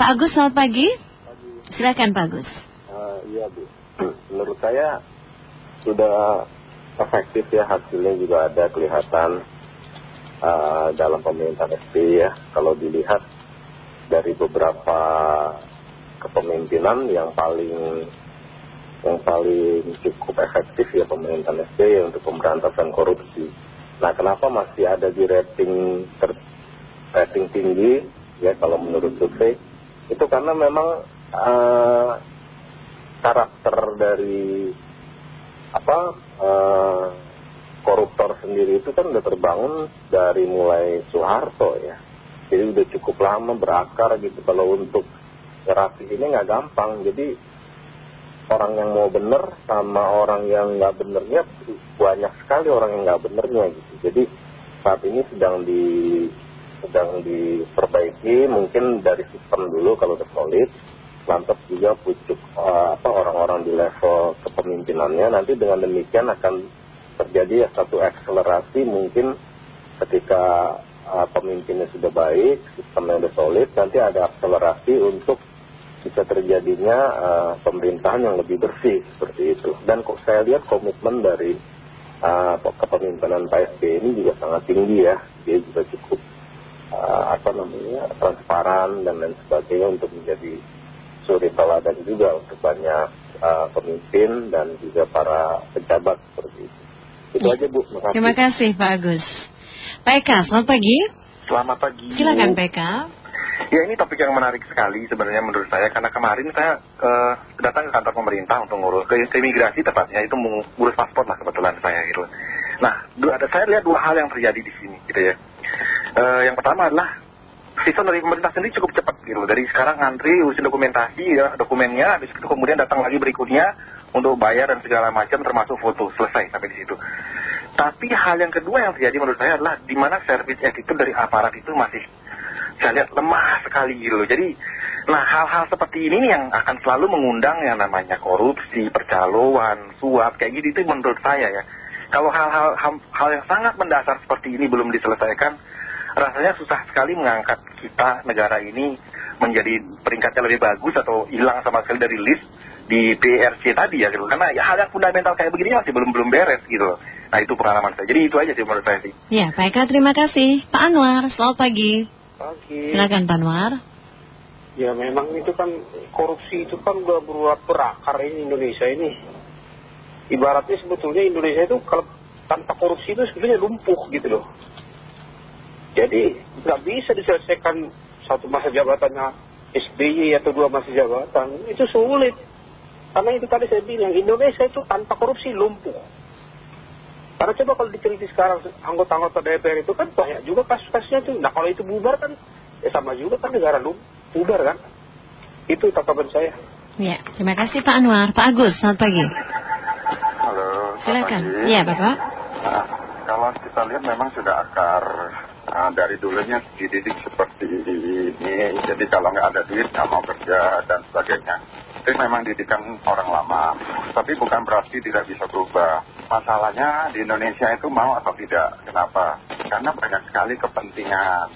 Pak Agus, selamat pagi. Silakan Pak Agus. Uh, iya Bu, menurut saya sudah efektif ya hasilnya juga ada kelihatan uh, dalam pemerintahan SBY ya. Kalau dilihat dari beberapa kepemimpinan yang paling yang paling cukup efektif ya pemerintahan SBY untuk pemberantasan korupsi. Nah kenapa masih ada di rating ter, rating tinggi ya kalau menurut survei itu karena memang uh, karakter dari apa uh, koruptor sendiri itu kan udah terbangun dari mulai Soeharto ya. Jadi udah cukup lama berakar gitu. Kalau untuk terapi ini nggak gampang. Jadi orang yang mau bener sama orang yang nggak benernya banyak sekali orang yang nggak benernya gitu. Jadi saat ini sedang di sedang diperbaiki mungkin dari sistem dulu kalau udah solid lantas juga pucuk uh, apa orang-orang di level kepemimpinannya nanti dengan demikian akan terjadi ya satu akselerasi mungkin ketika uh, pemimpinnya sudah baik sistemnya sudah solid nanti ada akselerasi untuk bisa terjadinya uh, pemerintahan yang lebih bersih seperti itu. Dan kok saya lihat komitmen dari kepemimpinan Pak SBY ini juga sangat tinggi ya dia juga cukup apa namanya transparan dan lain sebagainya untuk menjadi suri teladan juga untuk banyak uh, pemimpin dan juga para pejabat seperti itu. Itu ya. aja Bu. Makasih. Terima kasih Pak Agus. Pak Eka, selamat pagi. Selamat pagi. Silakan Pak Eka. Ya ini topik yang menarik sekali sebenarnya menurut saya karena kemarin saya uh, datang ke kantor pemerintah untuk ngurus ke, ke imigrasi tepatnya itu mengurus paspor lah kebetulan saya gitu. Nah, dua, ada saya lihat dua hal yang terjadi di sini gitu ya. Uh, yang pertama adalah sistem dari pemerintah sendiri cukup cepat gitu. Dari sekarang ngantri urusin dokumentasi ya, dokumennya, habis itu kemudian datang lagi berikutnya untuk bayar dan segala macam termasuk foto selesai sampai di situ. Tapi hal yang kedua yang terjadi menurut saya adalah di mana service attitude dari aparat itu masih saya lihat lemah sekali gitu Jadi, nah hal-hal seperti ini yang akan selalu mengundang yang namanya korupsi, percaloan, suap, kayak gitu itu menurut saya ya. Kalau hal-hal hal yang sangat mendasar seperti ini belum diselesaikan, rasanya susah sekali mengangkat kita negara ini menjadi peringkatnya lebih bagus atau hilang sama sekali dari list di PRC tadi ya gitu. Karena ya, hal yang fundamental kayak begini masih belum belum beres gitu Nah itu pengalaman saya. Jadi itu aja sih menurut saya sih. Ya, Pak Eka terima kasih. Pak Anwar, selamat pagi. Pagi. Silakan Pak Anwar. Ya memang itu kan korupsi itu kan udah berurat berakar ini Indonesia ini. Ibaratnya sebetulnya Indonesia itu kalau tanpa korupsi itu sebetulnya lumpuh gitu loh. Jadi nggak bisa diselesaikan satu masa jabatannya SBY atau dua masa jabatan. Itu sulit. Karena itu tadi saya bilang, Indonesia itu tanpa korupsi lumpuh. Karena coba kalau diteliti sekarang anggota-anggota DPR itu kan banyak juga kasus-kasusnya itu. Nah kalau itu bubar kan ya sama juga kan negara lumpuh, bubar kan. Itu tanggapan saya. Ya, terima kasih Pak Anwar. Pak Agus, selamat pagi. Halo. Silakan. Iya, Bapak. Nah, kalau kita lihat memang sudah akar Nah, dari dulunya dididik seperti ini, jadi kalau nggak ada duit nggak mau kerja dan sebagainya. Itu memang didikan orang lama, tapi bukan berarti tidak bisa berubah. Masalahnya di Indonesia itu mau atau tidak. Kenapa? Karena banyak sekali kepentingan.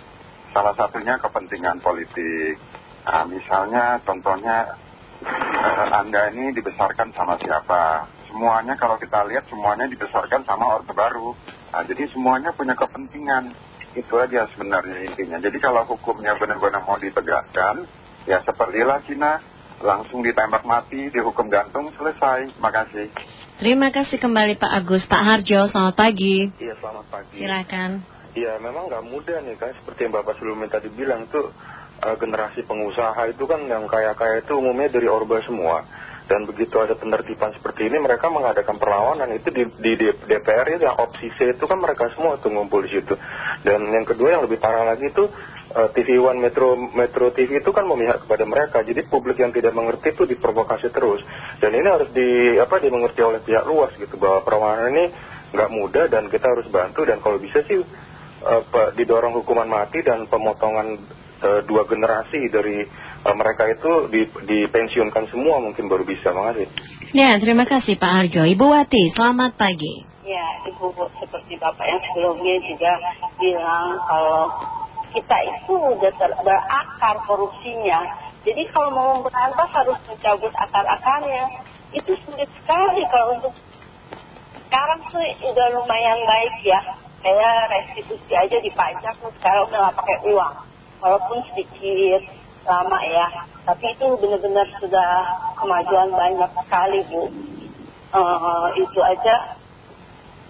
Salah satunya kepentingan politik. Nah, misalnya contohnya eh, Anda ini dibesarkan sama siapa? Semuanya kalau kita lihat semuanya dibesarkan sama Orde Baru. Nah, jadi semuanya punya kepentingan itu aja sebenarnya intinya. Jadi kalau hukumnya benar-benar mau ditegakkan, ya sepertilah Cina, langsung ditembak mati, dihukum gantung, selesai. Makasih. Terima kasih kembali Pak Agus. Pak Harjo, selamat pagi. Iya, selamat pagi. Silakan. Iya, memang nggak mudah nih kan, seperti yang Bapak sebelumnya tadi bilang, itu uh, generasi pengusaha itu kan yang kaya-kaya itu umumnya dari Orba semua dan begitu ada penertiban seperti ini mereka mengadakan perlawanan. Itu di, di, DPR itu yang opsi C itu kan mereka semua tuh ngumpul di situ. Dan yang kedua yang lebih parah lagi itu uh, TV One Metro Metro TV itu kan memihak kepada mereka. Jadi publik yang tidak mengerti itu diprovokasi terus. Dan ini harus di apa dimengerti oleh pihak luas gitu bahwa perlawanan ini nggak mudah dan kita harus bantu. Dan kalau bisa sih uh, didorong hukuman mati dan pemotongan dua generasi dari Eh, mereka itu dipensiunkan semua mungkin baru bisa. Makasih. Ya, terima kasih Pak Arjo. Ibu Wati, selamat pagi. Ya, Ibu seperti Bapak yang sebelumnya juga bilang kalau kita itu udah berakar korupsinya Jadi kalau mau memberantas harus mencabut akar-akarnya. Itu sulit sekali kalau untuk sekarang tuh udah lumayan baik ya. Kayak restitusi aja dipajak tuh sekarang udah nggak pakai uang. Walaupun sedikit lama ya. Tapi itu benar-benar sudah kemajuan banyak sekali Bu. Eh, itu aja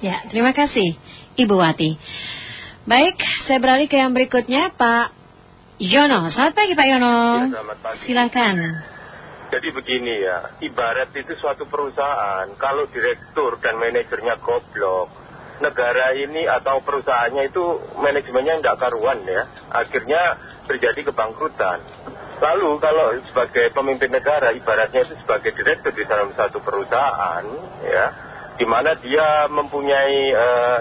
Ya, terima kasih Ibu Wati. Baik, saya beralih ke yang berikutnya Pak Yono. Selamat pagi Pak Yono. Ya, selamat pagi. Silakan. Jadi begini ya, ibarat itu suatu perusahaan, kalau direktur dan manajernya goblok, negara ini atau perusahaannya itu manajemennya tidak karuan ya, akhirnya terjadi kebangkrutan. Lalu kalau sebagai pemimpin negara, ibaratnya itu sebagai direktur di dalam satu perusahaan, ya, di mana dia mempunyai eh,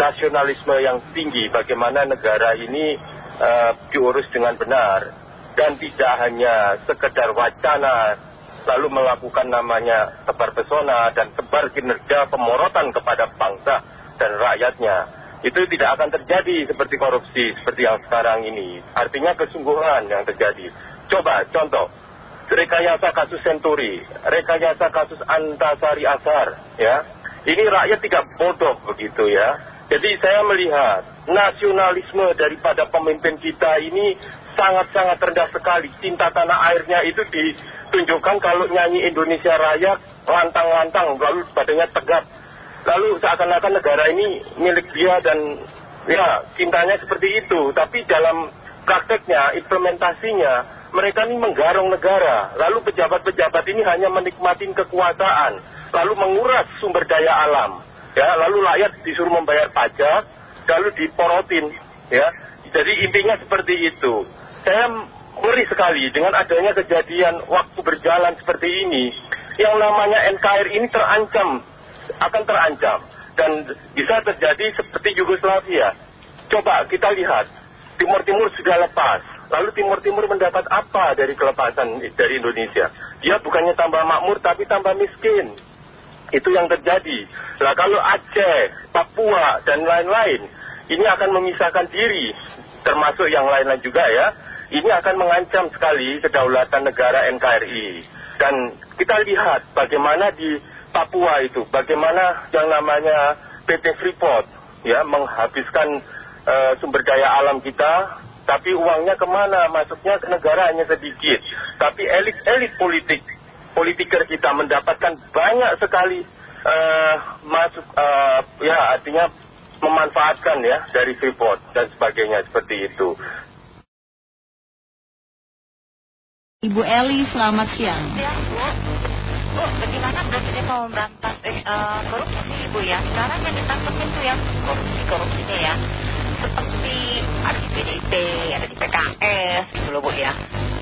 nasionalisme yang tinggi, bagaimana negara ini eh, diurus dengan benar dan tidak hanya sekedar wacana lalu melakukan namanya tebar pesona dan tebar kinerja pemorotan kepada bangsa dan rakyatnya. Itu tidak akan terjadi seperti korupsi seperti yang sekarang ini. Artinya kesungguhan yang terjadi. Coba contoh. Rekayasa kasus Senturi rekayasa kasus Antasari Asar ya. Ini rakyat tidak bodoh begitu ya. Jadi saya melihat nasionalisme daripada pemimpin kita ini sangat-sangat rendah sekali. Cinta tanah airnya itu ditunjukkan kalau nyanyi Indonesia Raya lantang-lantang, lalu badannya tegap. Lalu seakan-akan negara ini milik dia dan ya cintanya seperti itu. Tapi dalam prakteknya, implementasinya, mereka ini menggarong negara. Lalu pejabat-pejabat ini hanya menikmati kekuasaan, lalu menguras sumber daya alam. Ya, lalu rakyat disuruh membayar pajak, lalu diporotin. Ya, jadi intinya seperti itu saya ngeri sekali dengan adanya kejadian waktu berjalan seperti ini. Yang namanya NKRI ini terancam, akan terancam. Dan bisa terjadi seperti Yugoslavia. Coba kita lihat, Timur Timur sudah lepas. Lalu Timur Timur mendapat apa dari kelepasan dari Indonesia? Dia bukannya tambah makmur tapi tambah miskin. Itu yang terjadi. Nah kalau Aceh, Papua, dan lain-lain, ini akan memisahkan diri. Termasuk yang lain-lain juga ya ini akan mengancam sekali kedaulatan negara NKRI. Dan kita lihat bagaimana di Papua itu, bagaimana yang namanya PT Freeport ya menghabiskan uh, sumber daya alam kita, tapi uangnya ke mana? Masuknya ke negara hanya sedikit. Tapi elit-elit politik, politiker kita mendapatkan banyak sekali uh, masuk, uh, ya artinya memanfaatkan ya dari Freeport dan sebagainya seperti itu. Ibu Eli, selamat siang. Ya, Bu. Bu, bagaimana Presiden mau memberantas eh, uh, korupsi, Ibu ya? Sekarang yang ditangkap itu yang korupsi-korupsinya ya. Seperti ada di PDIP, ada di PKS, gitu loh Bu ya.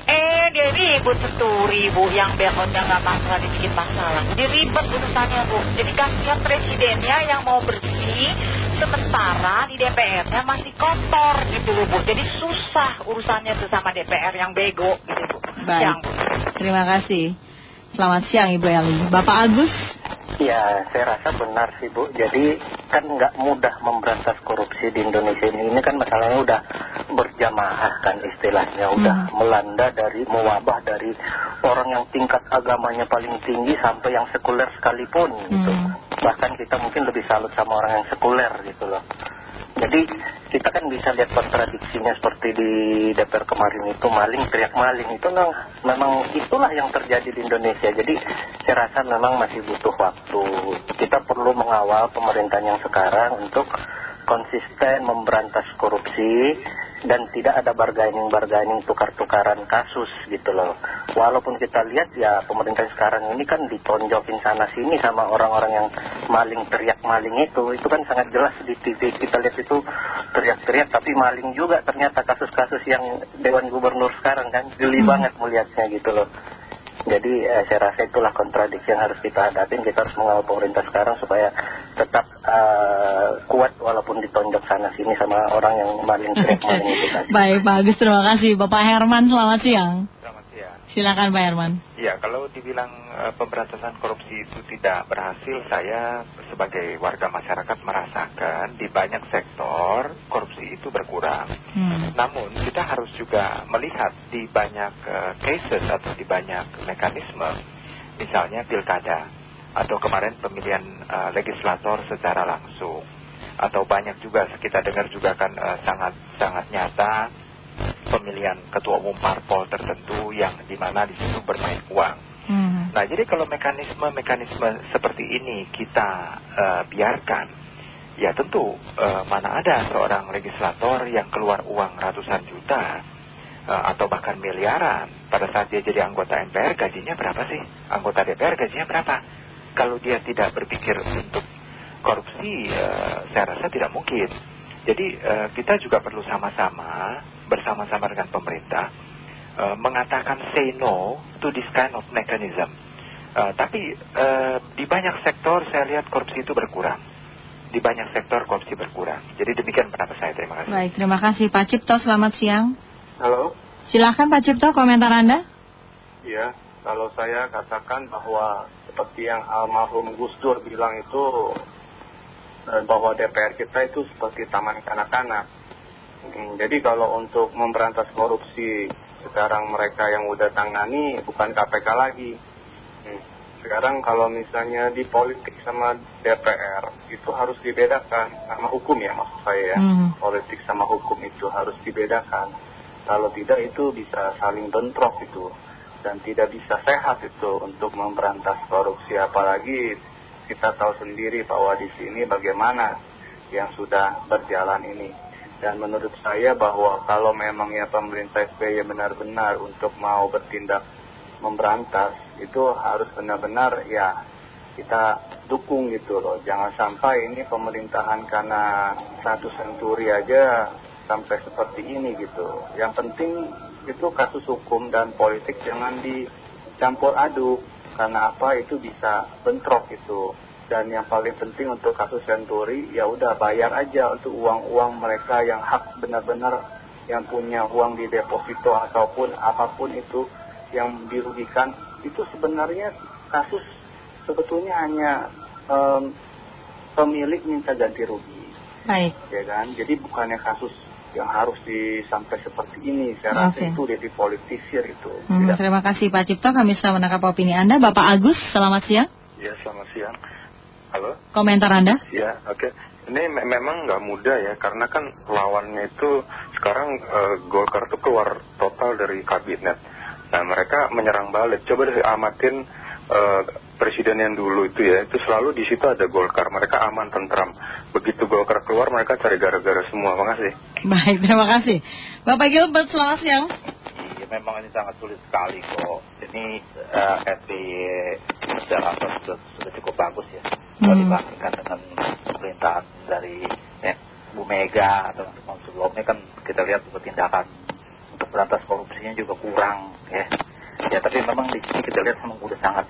Eh, dia ribut senturi Bu, yang BO-nya nggak masalah, dibikin masalah. Jadi ribet urusannya Bu. Jadi kasihan presidennya yang mau bersih, sementara di DPR-nya masih kotor gitu loh Bu. Jadi susah urusannya sesama DPR yang bego gitu Bu. Baik, terima kasih. Selamat siang Ibu Eli. Bapak Agus? Ya, saya rasa benar sih Bu. Jadi kan nggak mudah memberantas korupsi di Indonesia ini. Ini kan masalahnya udah berjamaah kan istilahnya. Udah hmm. melanda dari, mewabah dari orang yang tingkat agamanya paling tinggi sampai yang sekuler sekalipun gitu. Hmm. Bahkan kita mungkin lebih salut sama orang yang sekuler gitu loh. Jadi kita kan bisa lihat kontradiksinya seperti di DPR kemarin itu maling teriak maling itu memang, memang itulah yang terjadi di Indonesia. Jadi saya rasa memang masih butuh waktu. Kita perlu mengawal pemerintahan yang sekarang untuk konsisten memberantas korupsi dan tidak ada bargaining-bargaining tukar-tukaran kasus gitu loh. Walaupun kita lihat ya pemerintah sekarang ini kan ditonjokin sana sini sama orang-orang yang maling teriak maling itu, itu kan sangat jelas di TV kita lihat itu teriak-teriak tapi maling juga ternyata kasus-kasus yang Dewan Gubernur sekarang kan geli hmm. banget melihatnya gitu loh. Jadi eh, saya rasa itulah kontradiksi yang harus kita hadapin. Kita harus mengawal pemerintah sekarang supaya tetap uh, kuat walaupun ditonjok sana sini sama orang yang maling teriak maling itu Baik Pak Agus, terima kasih. Bapak Herman, selamat siang. Silakan Pak Herman. Ya kalau dibilang eh, pemberantasan korupsi itu tidak berhasil, saya sebagai warga masyarakat merasakan di banyak sektor korupsi itu berkurang. Hmm. Namun kita harus juga melihat di banyak eh, cases atau di banyak mekanisme, misalnya pilkada atau kemarin pemilihan eh, legislator secara langsung, atau banyak juga kita dengar juga kan sangat sangat nyata pemilihan ketua umum parpol tertentu yang di mana di situ bermain uang. Hmm. Nah, jadi kalau mekanisme-mekanisme seperti ini kita eh, biarkan, ya tentu eh, mana ada seorang legislator yang keluar uang ratusan juta eh, atau bahkan miliaran pada saat dia jadi anggota MPR gajinya berapa sih? Anggota DPR gajinya berapa? Kalau dia tidak berpikir untuk korupsi, saya rasa tidak mungkin. Jadi kita juga perlu sama-sama bersama-sama dengan pemerintah eh, mengatakan say no to this kind of mechanism. Eh, tapi eh, di banyak sektor saya lihat korupsi itu berkurang. Di banyak sektor korupsi berkurang. Jadi demikian pendapat saya. Terima kasih. Baik, terima kasih Pak Cipto. Selamat siang. Halo, Silakan Pak Cipto, komentar Anda. ya kalau saya katakan bahwa seperti yang almarhum Gus Dur bilang itu bahwa DPR kita itu seperti taman kanak-kanak. Hmm, Jadi kalau untuk memberantas korupsi sekarang mereka yang udah tangani bukan KPK lagi. Hmm, Sekarang kalau misalnya di politik sama DPR itu harus dibedakan sama hukum ya maksud saya ya. Hmm. Politik sama hukum itu harus dibedakan. Kalau tidak itu bisa saling bentrok itu dan tidak bisa sehat itu untuk memberantas korupsi apalagi kita tahu sendiri bahwa di sini bagaimana yang sudah berjalan ini dan menurut saya bahwa kalau memangnya pemerintah SBY benar-benar untuk mau bertindak memberantas itu harus benar-benar ya kita dukung gitu loh. Jangan sampai ini pemerintahan karena satu senturi aja sampai seperti ini gitu. Yang penting itu kasus hukum dan politik jangan dicampur aduk karena apa? Itu bisa bentrok itu dan yang paling penting untuk kasus senturi ya udah bayar aja untuk uang-uang mereka yang hak benar-benar yang punya uang di deposito ataupun apa pun itu yang dirugikan itu sebenarnya kasus sebetulnya hanya em, pemilik minta ganti rugi Baik. ya kan jadi bukannya kasus yang harus disampai seperti ini saya rasa itu udah dipolitisir itu Hmm, Tidak- terima kasih Pak Cipto, kami sudah menangkap opini Anda. Bapak Agus, selamat siang. Ya, selamat siang. Halo? Komentar Anda. Ya, oke. Ini me- memang nggak mudah ya, karena kan lawannya itu sekarang eh, Golkar tuh keluar total dari kabinet. Nah, mereka menyerang balik. Coba deh amatin eh, presiden yang dulu itu ya, itu selalu di situ ada Golkar. Mereka aman, tentram. Begitu Golkar keluar, mereka cari gara-gara semua. Makasih. Baik, terima kasih. Bapak Gilbert, selamat siang. Iya, memang ini sangat sulit sekali kok. Ini uh, SBY secara sudah, sudah cukup bagus ya. Kalau Hmm. dibandingkan dengan pemerintahan dari eh, Bu Mega atau teman sebelumnya kan kita lihat tindakan untuk berantas korupsinya juga kurang ya. Ya tapi memang di sini kita lihat memang udah sangat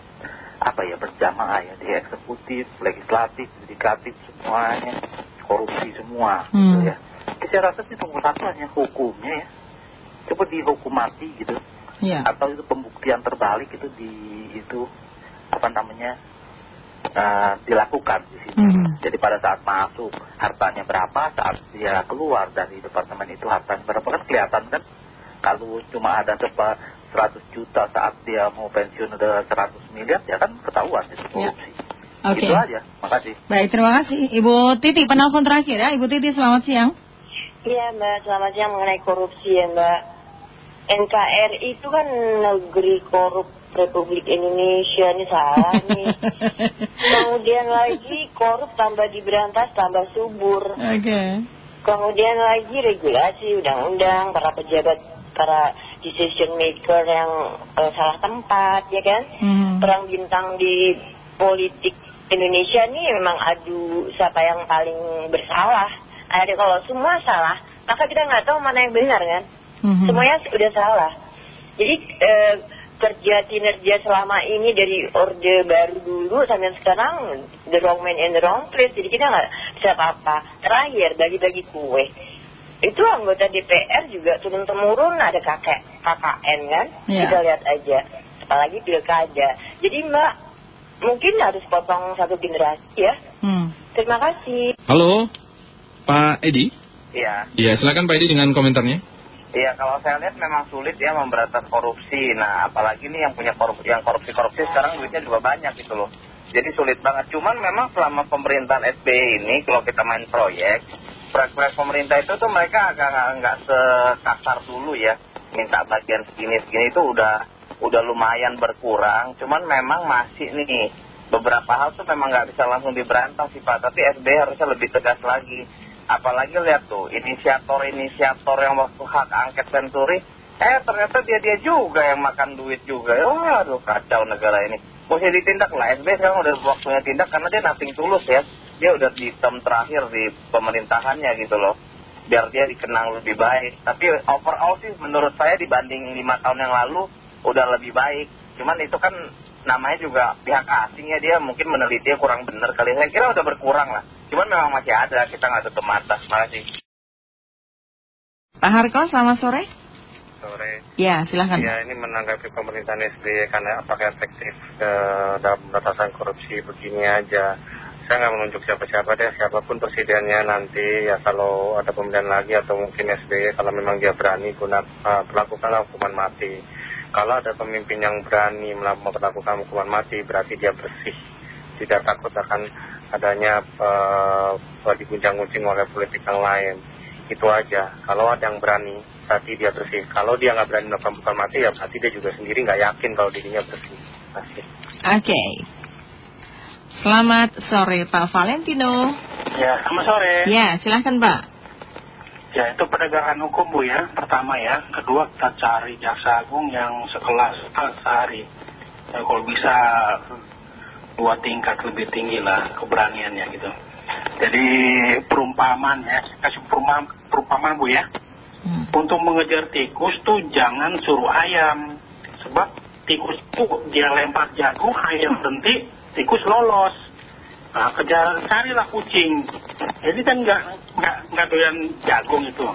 apa ya berjamaah ya di eksekutif, legislatif, yudikatif semuanya korupsi semua gitu Hmm. ya. Jadi saya rasa sih nomor satu hanya hukumnya ya. Coba dihukum mati gitu Ya. atau itu pembuktian terbalik itu di itu apa namanya eh, dilakukan di sini. Hmm. Jadi pada saat masuk hartanya berapa, saat dia keluar dari departemen itu hartanya berapa kan kelihatan kan? Kalau cuma ada sepa 100 juta saat dia mau pensiun udah 100 miliar ya kan ketahuan itu korupsi. Oke. Itu aja. Makasih. Baik, terima kasih. Ibu Titi, penelpon terakhir ya. Ibu Titi, selamat siang. Iya Mbak, selamat siang mengenai korupsi ya Mbak. NKRI itu kan negeri korup Republik Indonesia ini salah nih. Kemudian lagi korup tambah diberantas tambah subur. Oke. Kemudian lagi regulasi undang-undang para pejabat para decision maker yang eh, salah tempat ya kan. Hmm. Perang bintang di politik Indonesia ini memang adu siapa yang paling bersalah. Ada kalau semua salah, maka kita nggak tahu mana yang benar kan. Mhm. Semuanya sudah salah. Jadi eh, kerja kinerja selama ini dari orde baru dulu sampai sekarang the wrong man in the wrong place. Jadi kita nggak bisa apa-apa. Terakhir bagi-bagi kue. Itu anggota DPR juga turun temurun ada kakek KKN kan. Iya. Kita lihat aja. apalagi pilkada. Jadi Mbak, mungkin harus potong satu generasi ya. Hmm. Terima kasih. Halo, Pak Edi. Iya. Ya, silakan Pak Edi dengan komentarnya. Iya, kalau saya lihat memang sulit ya memberantas korupsi. Nah, apalagi nih yang punya korupsi, korupsi-korupsi sekarang duitnya juga banyak gitu loh. Jadi sulit banget. Cuman memang selama pemerintahan SBY ini, kalau kita main proyek, proyek-proyek pemerintah itu tuh mereka agak nggak sekasar dulu ya. Minta bagian segini-segini itu udah udah lumayan berkurang. Cuman memang masih nih beberapa hal tuh memang nggak bisa langsung diberantas sih Pak. Tapi SBY harusnya lebih tegas lagi. Apalagi lihat tuh, inisiator-inisiator yang waktu hak angket senturi, eh ternyata dia-dia juga yang makan duit juga. Waduh kacau negara ini. Mesti ditindak lah, SB sekarang udah waktunya tindak karena dia nothing tulus ya. Dia udah di term terakhir di pemerintahannya gitu loh. Biar dia dikenang lebih baik. Tapi overall sih menurut saya dibanding lima tahun yang lalu udah lebih baik. Cuman itu kan namanya juga pihak asing ya dia mungkin menelitinya kurang benar kali. Saya kira udah berkurang lah. Cuman memang masih ada, kita nggak tutup mata. Terima kasih. Pak Harko, selamat sore. Sore. Ya, silahkan. Ya, ini menanggapi pemerintahan SBY karena apakah efektif eh, dalam pemberantasan korupsi begini aja. Saya nggak menunjuk siapa-siapa deh, siapa pun presidennya nanti ya kalau ada pemilihan lagi atau mungkin SBY kalau memang dia berani guna uh, melakukan hukuman mati. Kalau ada pemimpin yang berani melakukan hukuman mati berarti dia bersih, tidak takut akan adanya uh, diguncang-guncing oleh politik yang lain. Itu aja. Kalau ada yang berani, berarti dia bersih. Kalau dia nggak berani melakukan hukuman mati, ya berarti dia juga sendiri nggak yakin kalau dirinya bersih. Oke. Oke. Selamat sore Pak Valentino. Ya, selamat sore. Ya, silahkan Pak. Ya, itu penegakan hukum Bu ya, pertama ya. Kedua, kita cari jaksa agung yang sekelas sehari. Ya, kalau bisa dua tingkat lebih tinggi lah keberaniannya gitu. Jadi perumpamaan ya, kasih perumpamaan, perumpamaan Bu ya. Untuk mengejar tikus tuh jangan suruh ayam. Sebab tikus itu dia lempar jagung, ayam berhenti, tikus lolos. Nah, kejar carilah kucing. Jadi kan nggak nggak nggak doyan jagung itu.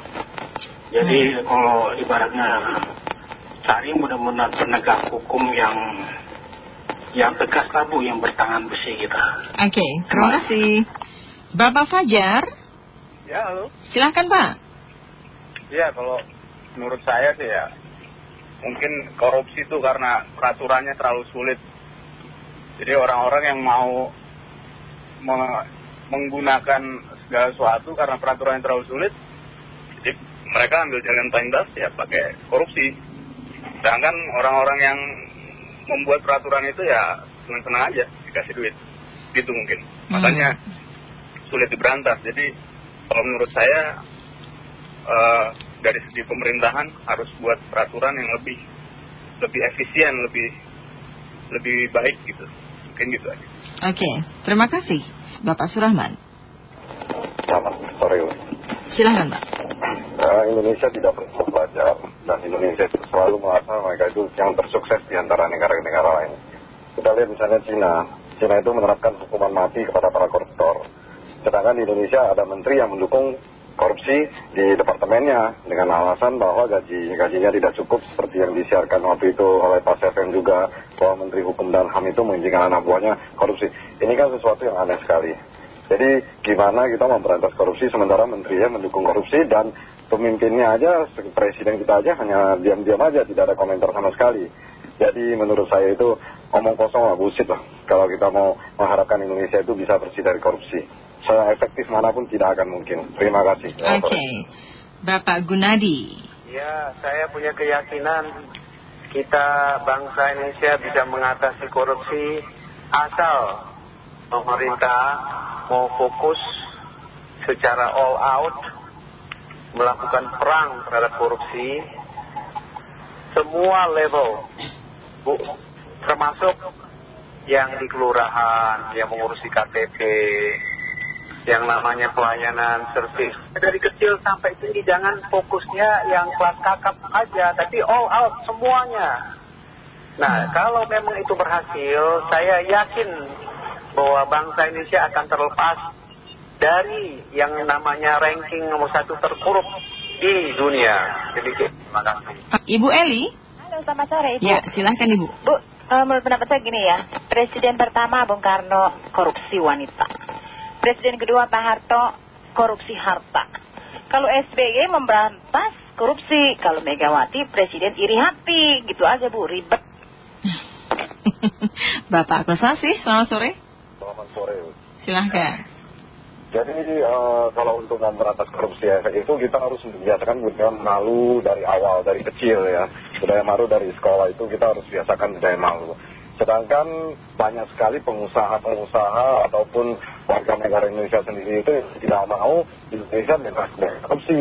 Jadi kalau ibaratnya cari benar-benar penegak hukum yang yang tegas lah bu, yang bertangan besi kita. Oke, terima kasih. Bapak Fajar, Ya, halo. silahkan Pak. Ya, kalau menurut saya sih ya, mungkin korupsi itu karena peraturannya terlalu sulit. Jadi orang-orang yang mau menggunakan segala sesuatu karena peraturannya terlalu sulit, jadi mereka ambil jalan paling ya pakai korupsi. Sedangkan orang-orang yang membuat peraturan itu ya senang-senang aja dikasih duit. Gitu mungkin. Makanya sulit diberantas. Jadi kalau menurut saya eh, dari segi pemerintahan harus buat peraturan yang lebih lebih efisien, lebih lebih baik gitu. Mungkin gitu aja. Oke, terima kasih. Bapak Surahman, Selamat sore. silahkan Pak. Eh, Indonesia tidak pernah belajar dan Indonesia itu selalu merasa mereka itu yang tersukses di antara negara-negara lain. Kita lihat misalnya Cina. Cina itu menerapkan hukuman mati kepada para koruptor. Sedangkan di Indonesia ada menteri yang mendukung korupsi di departemennya dengan alasan bahwa gaji gajinya tidak cukup seperti yang disiarkan waktu itu oleh Pak FM juga bahwa Menteri Hukum dan HAM itu mengizinkan anak buahnya korupsi. Ini kan sesuatu yang aneh sekali. Jadi gimana kita memberantas korupsi sementara menterinya mendukung korupsi dan pemimpinnya aja, presiden kita aja hanya diam-diam aja, tidak ada komentar sama sekali. Jadi menurut saya itu omong kosong lah, bullshit lah. Kalau kita mau mengharapkan Indonesia itu bisa bersih dari korupsi. Seefektif mana pun tidak akan mungkin. Terima kasih. Oke, Bapak Gunadi. Ya, saya punya keyakinan kita bangsa Indonesia bisa mengatasi korupsi asal pemerintah mau fokus secara all out melakukan perang terhadap korupsi semua level, Bu, termasuk yang di kelurahan, yang mengurusi KTP, yang namanya pelayanan servis. Dari kecil sampai tinggi jangan fokusnya yang kelas kakap aja, tapi all out semuanya. Nah, kalau memang itu berhasil, saya yakin bahwa bangsa Indonesia akan terlepas dari yang namanya ranking nomor satu terkorup di dunia. Demikian, terima kasih. Ibu Eli, Halo, selamat sore Ibu. Ya, silahkan Ibu. Bu, eh, menurut pendapat saya gini ya, Presiden pertama Bung Karno korupsi wanita. Presiden kedua Pak Harto korupsi harta. Kalau SBY memberantas korupsi, kalau Megawati Presiden iri hati, gitu aja Bu, ribet. Bapak Kosasi, selamat sore. Selamat sore. Silahkan. Jadi eh, kalau untuk memberantas korupsi efek itu kita harus membiasakan budaya malu dari awal, dari kecil ya. Budaya malu dari sekolah itu kita harus biasakan budaya malu. Sedangkan banyak sekali pengusaha-pengusaha ataupun warga negara Indonesia sendiri itu tidak mau Indonesia bebas dari korupsi.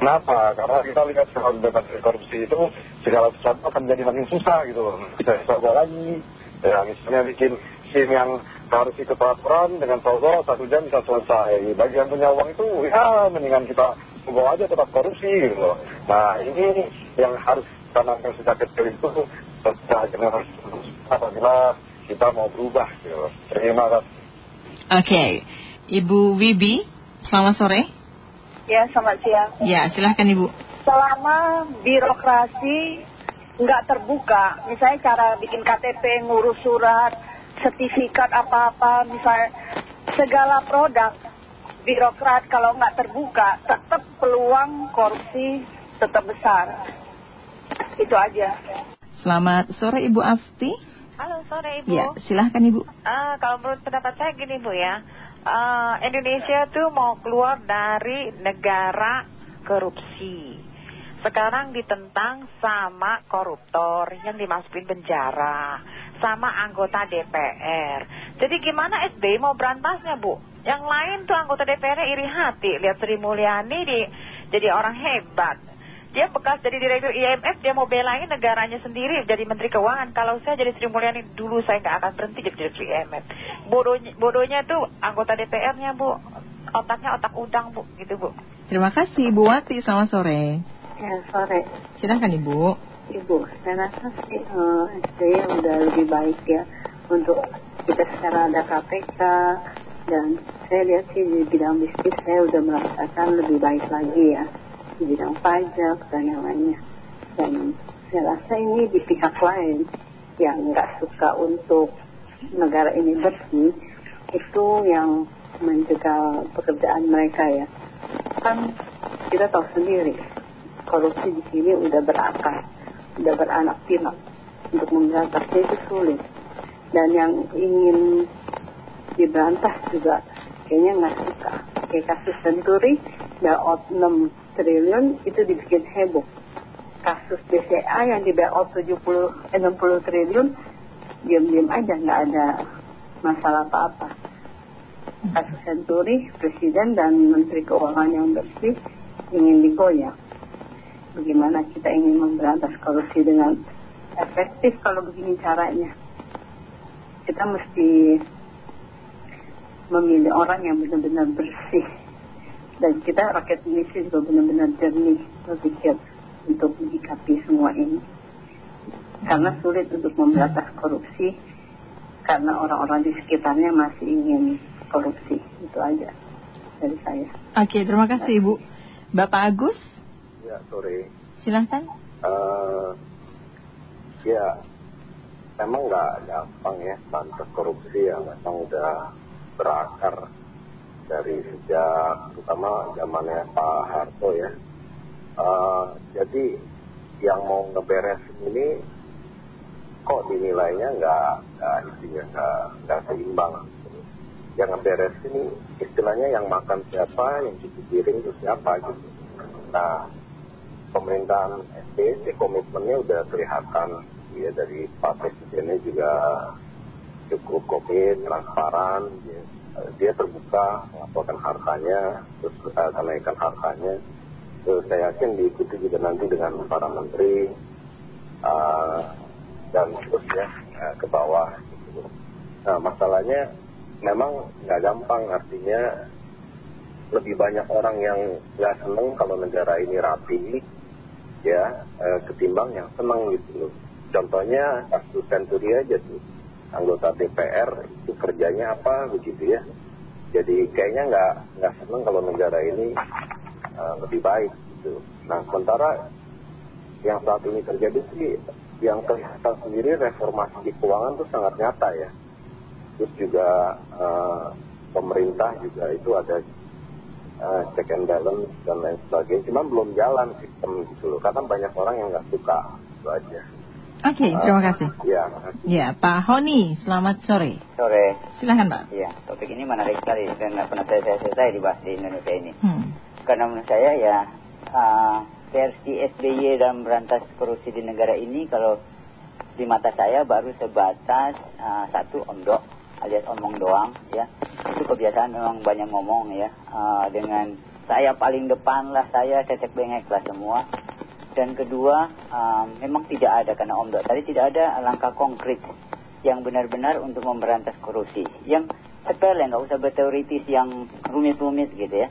Kenapa? Karena kita lihat kalau bebas dari korupsi itu segala sesuatu akan menjadi makin susah gitu. Bisa coba lagi. Ya, misalnya bikin SIM yang harus ikut peraturan dengan sosok satu jam bisa selesai. Bagi yang punya uang itu ya mendingan kita bawa aja tetap korupsi gitu loh. Nah ini yang harus tanamkan sejak kecil itu sejak generasi apabila kita mau berubah gitu. Terima kasih. Oke, Ibu Wibi, selamat sore. Ya, selamat siang. Ya, silahkan Ibu. Selama birokrasi nggak terbuka, misalnya cara bikin KTP, ngurus surat, sertifikat apa-apa, misalnya segala produk birokrat kalau nggak terbuka, tetap peluang korupsi tetap besar. Itu aja. Selamat sore Ibu Afti. Halo, sore Ibu. Ya, silahkan Ibu. Ah, kalau menurut pendapat saya gini Bu ya, Ah, Indonesia tuh mau keluar dari negara korupsi. Sekarang ditentang sama koruptor yang dimasukin penjara, sama anggota DPR. Jadi gimana SBY mau berantasnya Bu? Yang lain tuh anggota DPR iri hati, lihat Sri Mulyani di, jadi orang hebat. Dia bekas jadi direktur IMF, dia mau belain negaranya sendiri jadi menteri keuangan. Kalau saya jadi Sri Mulyani dulu saya nggak akan berhenti jadi direktur IMF. Bodohnya, bodohnya tuh anggota DPR-nya Bu, otaknya otak udang Bu, gitu Bu. Terima kasih Ibu Wati, selamat sore. Ya, sore. Silahkan Ibu. Ibu, saya rasa sih SBY udah lebih baik ya untuk kita secara ada KPK dan saya lihat sih di bidang bisnis saya udah merasakan lebih baik lagi ya di bidang pajak dan yang lainnya. Dan saya rasa ini di pihak lain yang nggak suka untuk negara ini bersih itu yang menjegal pekerjaan mereka ya. Kan kita tahu sendiri korupsi di sini udah berakar udah beranak pinak. Untuk memberantasnya itu sulit. Dan yang ingin diberantas juga kayaknya nggak suka. Kayak kasus Senturi bailout 6 triliun itu dibikin heboh. Kasus BCA yang di bailout 70, eh, 60 triliun diam-diam aja nggak ada masalah apa-apa. Kasus Senturi Presiden dan Menteri Keuangan yang bersih ingin digoyang. Bagaimana kita ingin memberantas korupsi dengan efektif kalau begini caranya? Kita mesti memilih orang yang benar-benar bersih dan kita rakyat Indonesia juga benar-benar jernih berpikir untuk menyikapi semua ini karena sulit untuk memberantas korupsi karena orang-orang di sekitarnya masih ingin korupsi itu aja dari saya Oke, terima kasih Ibu. Bapak Agus, Ya, sore. silahkan. Eh, ya, memang nggak gampang ya pantas korupsi yang memang udah berakar dari sejak terutama zamannya Pak Harto ya. Eh, jadi yang mau ngeberes ini kok dinilainya nggak nggak isinya nggak seimbang. Yang ngeberes ini istilahnya yang makan siapa, yang cuci piring itu siapa gitu. Nah, pemerintahan SBY komitmennya udah kelihatan ya dari Pak Presidennya juga cukup komit, transparan dia, dia terbuka melaporkan hartanya terus uh, kenaikan hartanya. Terus saya yakin diikuti juga nanti dengan para menteri uh, dan terusnya uh, ke bawah gitu. nah masalahnya memang nggak gampang artinya lebih banyak orang yang nggak seneng kalau negara ini rapi ya eh, ketimbang yang seneng gitu. Contohnya kasus Senturi aja tuh anggota DPR itu kerjanya apa begitu ya jadi kayaknya nggak nggak seneng kalau negara ini eh, lebih baik gitu nah sementara yang saat ini terjadi sih yang kelihatan sendiri reformasi di keuangan itu sangat nyata ya. Terus juga eh, pemerintah juga itu ada eh, check and balance dan lain sebagainya. Cuma belum jalan sistem gitu loh. Karena banyak orang yang nggak suka itu aja. Oke, terima kasih. Ya, makasih. Ya, Pak Honi, selamat sore. Sore. Silahkan Pak. Iya, topik ini menarik sekali dan nggak pernah saya selesai dibahas di Indonesia ini. Hmm. Karena menurut saya ya uh, versi SBY dalam berantas korupsi di negara ini kalau di mata saya baru sebatas uh, satu ondok alias omong doang ya. Itu kebiasaan memang banyak ngomong ya uh, dengan saya paling depan lah saya cecek bengek lah semua. Dan kedua um, memang tidak ada karena Om Dok tadi tidak ada langkah konkret yang benar-benar untuk memberantas korupsi. Yang sepele nggak usah berteoritis yang rumit-rumit gitu ya.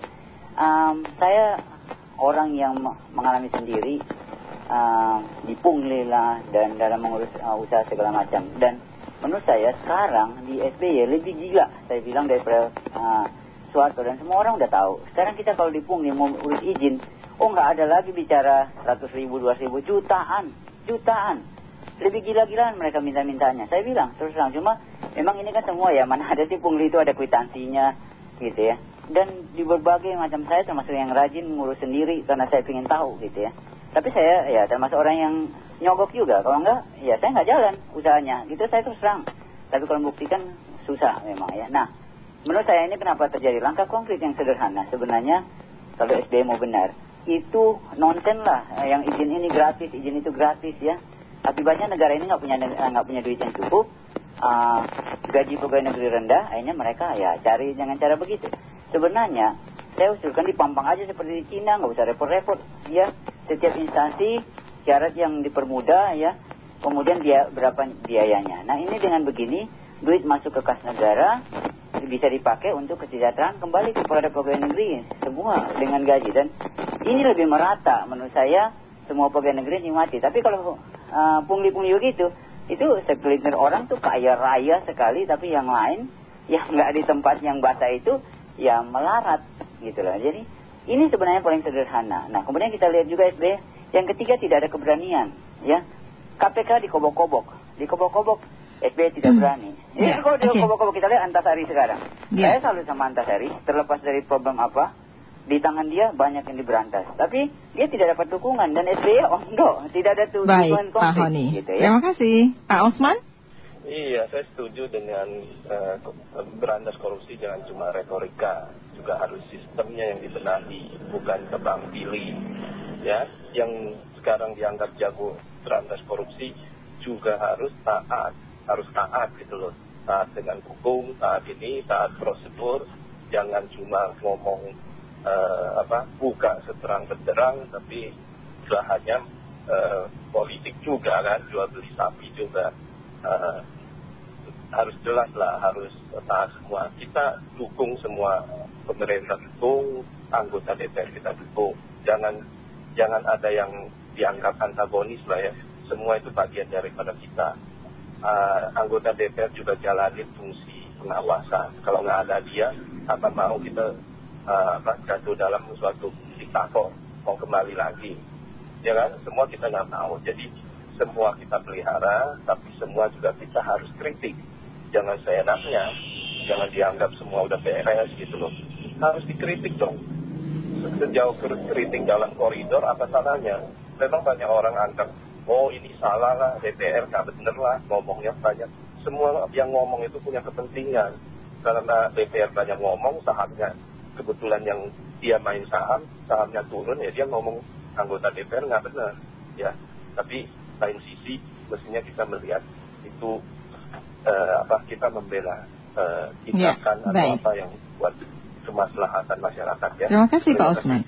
Um, saya orang yang me- mengalami sendiri um, dipungli lah dan dalam mengurus uh, usaha segala macam. Dan menurut saya sekarang di SBY lebih gila saya bilang daripada uh, Soeharto dan semua orang udah tahu. Sekarang kita kalau dipungli mau urus izin, oh nggak ada lagi bicara ratus ribu, dua ribu, jutaan, jutaan. Lebih gila-gilaan mereka minta-mintanya. Saya bilang terus terang cuma memang ini kan semua ya mana ada sih pungli itu ada kwitansinya gitu ya. Dan di berbagai macam saya termasuk yang rajin ngurus sendiri karena saya ingin tahu gitu ya. Tapi saya ya termasuk orang yang nyogok juga. Kalau enggak ya saya nggak jalan usahanya. Gitu saya terus terang. Tapi kalau membuktikan susah memang ya. Nah menurut saya ini kenapa terjadi langkah konkret yang sederhana sebenarnya kalau SBY mau benar itu nonsen lah. Eh, yang izin ini gratis izin itu gratis ya. Akibatnya negara ini nggak punya eh, nggak punya duit yang cukup. Ah, gaji pegawai negeri rendah akhirnya mereka ya cari dengan cara begitu. Sebenarnya saya usulkan dipampang aja seperti di Cina nggak usah repot-repot ya. Setiap instansi syarat yang dipermudah ya. Kemudian dia berapa biayanya. Nah ini dengan begini duit masuk ke kas negara bisa dipakai untuk kesejahteraan kembali kepada pegawai negeri semua dengan gaji. Dan ini lebih merata menurut saya semua pegawai negeri nikmati. Tapi kalau uh, pungli-pungli begitu itu segelintir orang tuh kaya raya sekali tapi yang lain yang nggak di tempat yang basah itu ya melarat gitu loh. Jadi ini sebenarnya paling sederhana. Nah kemudian kita lihat juga SB yang ketiga tidak ada keberanian ya. KPK dikobok-kobok. Dikobok-kobok SBY tidak berani. Ya, kalau di oke. kobok-kobok kita lihat Antasari sekarang. Ya. Saya selalu sama Antasari, terlepas dari problem apa, di tangan dia banyak yang diberantas. Tapi dia tidak dapat dukungan dan SBY ondo, tidak ada Baik, dukungan Pak konkret. Honi. Gitu ya. Terima kasih. Pak Osman? Iya, saya setuju dengan eh, berantas korupsi jangan cuma retorika, juga harus sistemnya yang dibenahi, bukan tebang pilih. Ya, yang sekarang dianggap jago berantas korupsi juga harus taat, harus taat gitu loh. Taat dengan hukum, taat ini, taat prosedur, jangan cuma ngomong eh, apa buka seterang benderang, tapi bahannya eh, politik juga kan, jual beli sapi juga. Eh, harus jelas lah, harus taat semua. Kita dukung semua pemerintah dukung, anggota DPR kita dukung. Jangan jangan ada yang dianggap antagonis lah ya. Semua itu bagian daripada kita. Ah, anggota DPR juga jalanin fungsi pengawasan. Kalau nggak ada dia, apa mau kita apa, jatuh dalam suatu diktator, mau kembali lagi. Ya kan? Semua kita nggak mau. Jadi semua kita pelihara, tapi semua juga kita harus kritik. Jangan seenaknya, jangan dianggap semua udah beres gitu loh. Harus dikritik dong. Sejauh kri- kritik dalam koridor, apa salahnya? Memang banyak orang anggap, oh ini salah lah, DPR nggak bener lah, ngomongnya banyak. Semua yang ngomong itu punya kepentingan. Karena DPR banyak ngomong, sahamnya kebetulan yang dia main saham, sahamnya turun, ya dia ngomong anggota DPR nggak benar. Ya, tapi lain sisi mestinya kita melihat itu eh, apa kita membela eh, Ya, tindakan atau baik. apa yang buat kemaslahatan masyarakat ya. Terima kasih Pak Osman.